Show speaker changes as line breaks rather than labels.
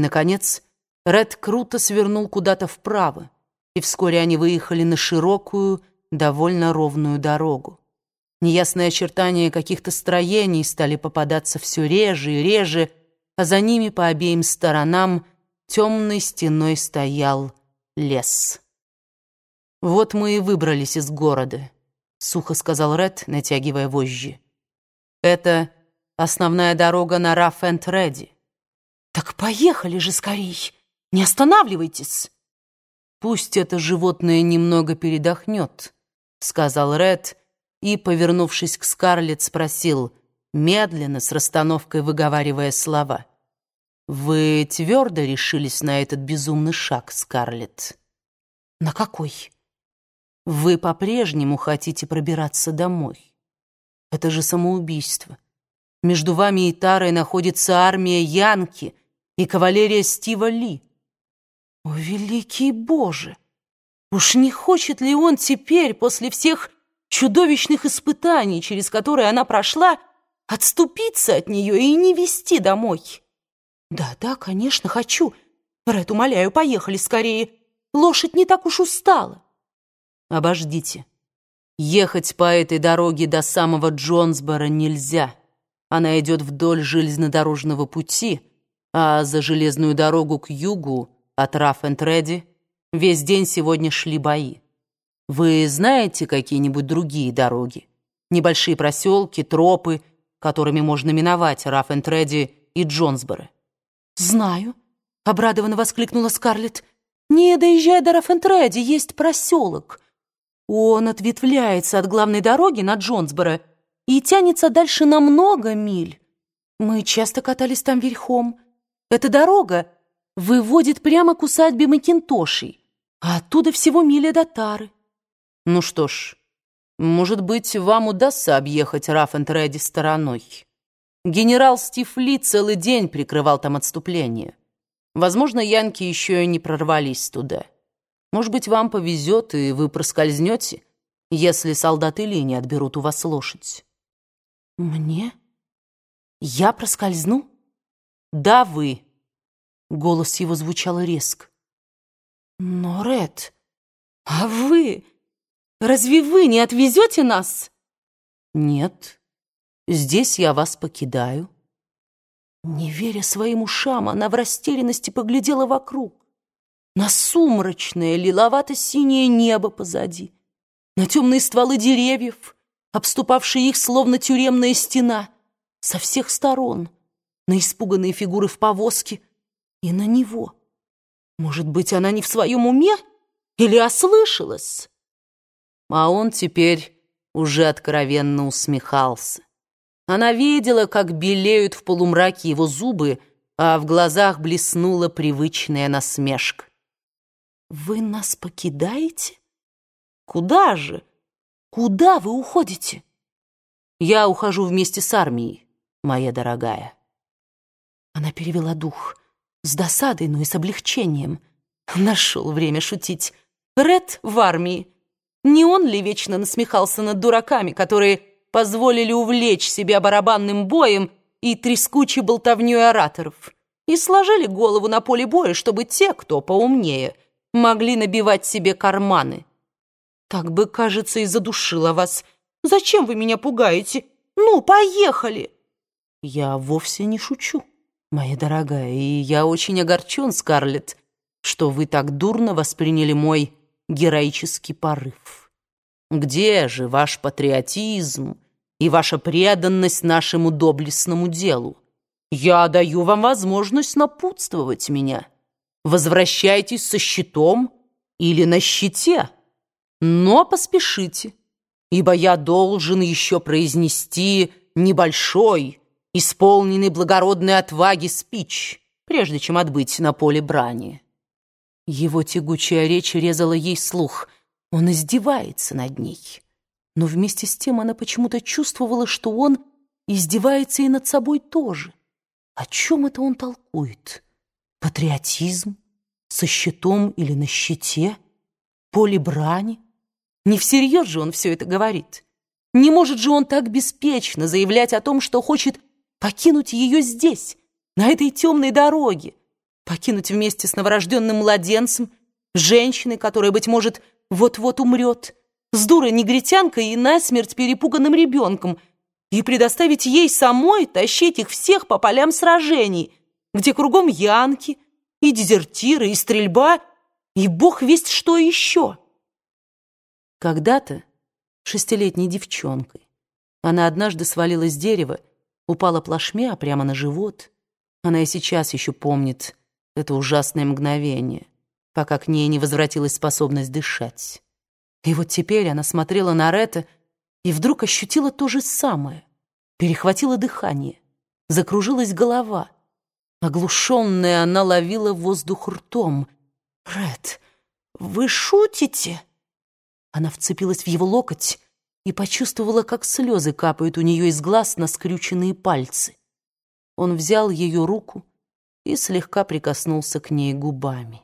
Наконец, Ред круто свернул куда-то вправо, и вскоре они выехали на широкую, довольно ровную дорогу. Неясные очертания каких-то строений стали попадаться все реже и реже, а за ними по обеим сторонам темной стеной стоял лес. «Вот мы и выбрались из города», — сухо сказал Ред, натягивая вожжи. «Это основная дорога на Раф-энд-Реди».
«Так поехали же скорей! Не останавливайтесь!»
«Пусть это животное немного передохнет», — сказал Ред, и, повернувшись к Скарлетт, спросил, медленно, с расстановкой выговаривая слова. «Вы твердо решились на этот безумный шаг, Скарлетт?»
«На какой?»
Вы по-прежнему хотите пробираться домой. Это же самоубийство. Между вами и Тарой находится армия Янки и кавалерия Стива Ли.
О, великий Боже! Уж не хочет ли он теперь, после всех чудовищных испытаний, через которые она прошла, отступиться от нее и не вести домой? Да, да, конечно, хочу. Ред, умоляю, поехали скорее. Лошадь не так уж устала.
Обождите. Ехать по этой дороге до самого Джонсбора нельзя. Она идет вдоль железнодорожного пути, а за железную дорогу к югу от Раф-энд-Реди весь день сегодня шли бои. Вы знаете какие-нибудь другие дороги? Небольшие проселки, тропы, которыми можно миновать Раф-энд-Реди и Джонсборо?
«Знаю», — обрадованно воскликнула Скарлетт. «Не доезжая до Раф-энд-Реди, есть проселок». Он ответвляется от главной дороги на Джонсборо и тянется дальше на много миль. Мы часто катались там верхом. Эта дорога выводит прямо к усадьбе Макинтошей, а оттуда всего миля до Тары.
Ну что ж, может быть, вам удастся объехать Раффент-Редди стороной. Генерал Стив Ли целый день прикрывал там отступление. Возможно, янки еще и не прорвались туда. Может быть, вам повезет, и вы проскользнете, если солдаты Ли не отберут у вас лошадь.
Мне? Я проскользну?
Да, вы. Голос его звучал резко.
Но, Ред, а вы? Разве вы не отвезете нас?
Нет, здесь я вас покидаю.
Не веря своим ушам, она в растерянности поглядела вокруг на сумрачное лиловато-синее небо позади, на темные стволы деревьев, обступавшие их словно тюремная стена, со всех сторон, на испуганные фигуры в повозке и на него. Может быть, она не в своем уме или ослышалась?
А он теперь уже откровенно усмехался. Она видела, как белеют в полумраке его зубы, а в глазах блеснула привычная насмешка.
«Вы нас покидаете? Куда же? Куда вы уходите?»
«Я ухожу вместе с армией, моя дорогая».
Она перевела дух с досадой, но и с облегчением. Нашел время шутить. Ред в армии. Не он ли вечно насмехался над дураками, которые позволили увлечь себя барабанным боем и трескучей болтовней ораторов, и сложили голову на поле боя, чтобы те, кто поумнее, могли набивать себе карманы. Так бы, кажется, и задушила вас. Зачем вы меня пугаете? Ну, поехали!»
«Я вовсе не шучу, моя дорогая, и я очень огорчен, Скарлетт, что вы так дурно восприняли мой героический порыв. Где же ваш патриотизм и ваша преданность нашему доблестному делу? Я даю вам возможность напутствовать меня» возвращайтесь со щитом или на щите, но поспешите, ибо я должен еще произнести небольшой, исполненный благородной отваги спич, прежде чем отбыть на поле брани. Его тягучая речь резала ей слух. Он издевается над ней. Но вместе с тем она почему-то чувствовала, что он издевается и над собой тоже. О чем это он толкует? Патриотизм? Со щитом или на щите? Поле брани? Не всерьез же он все это говорит. Не может же он так беспечно заявлять о том, что хочет покинуть ее здесь, на этой темной дороге,
Покинуть вместе с новорожденным младенцем, женщиной, которая, быть может, вот-вот умрет, с дурой негритянкой и насмерть перепуганным ребенком, и предоставить ей самой тащить их всех по полям сражений, где кругом янки, и дезертиры, и стрельба, и бог весть что еще.
Когда-то, шестилетней девчонкой, она однажды свалилась с дерева, упала плашмя прямо на живот. Она и сейчас еще помнит это ужасное мгновение, пока к ней не возвратилась способность дышать. И вот теперь она смотрела на Ретта и вдруг ощутила то же самое. Перехватило дыхание, закружилась голова. Оглушенная, она ловила воздух ртом.
«Ред, вы шутите?»
Она вцепилась в его локоть и почувствовала, как слезы капают у нее из глаз на скрюченные пальцы. Он взял ее руку и слегка прикоснулся к ней губами.